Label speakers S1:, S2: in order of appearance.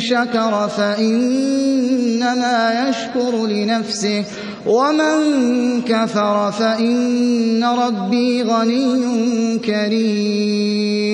S1: شكر فإنما يشكر لنفسه ومن كفر فإن ربي غني كريم.